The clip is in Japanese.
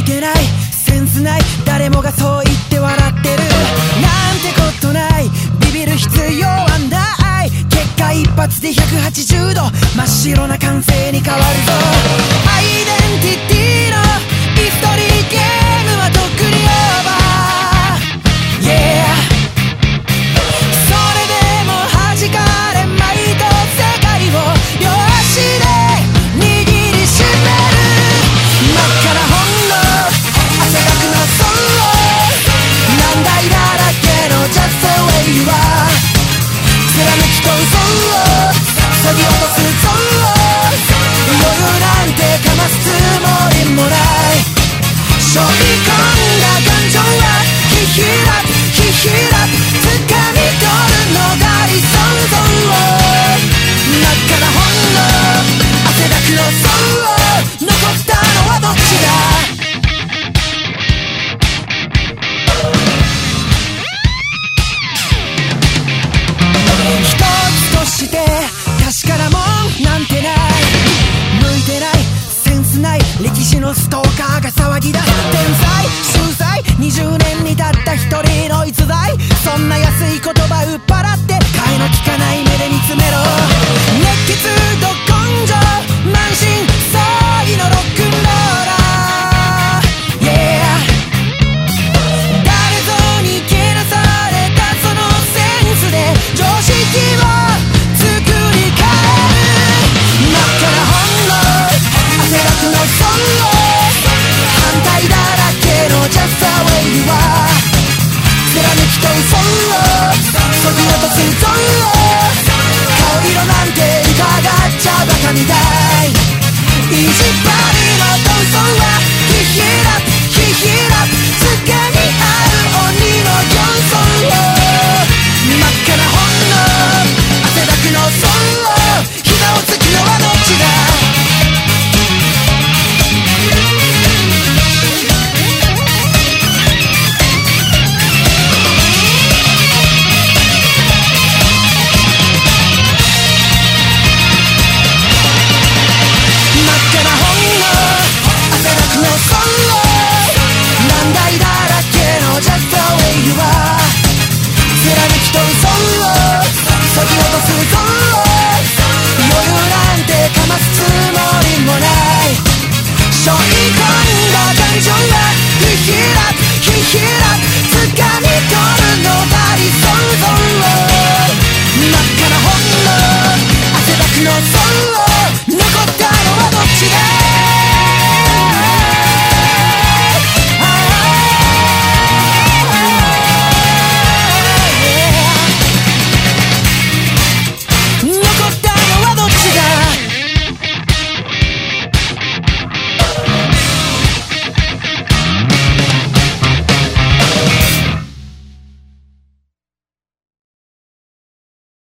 いけない。センスない。誰もがそう言って笑ってる。なんてことない。ビビる必要はない。結果一発で180度。真っ白な歓声に変わるぞ。アイデンティティ。ひらつかみ取る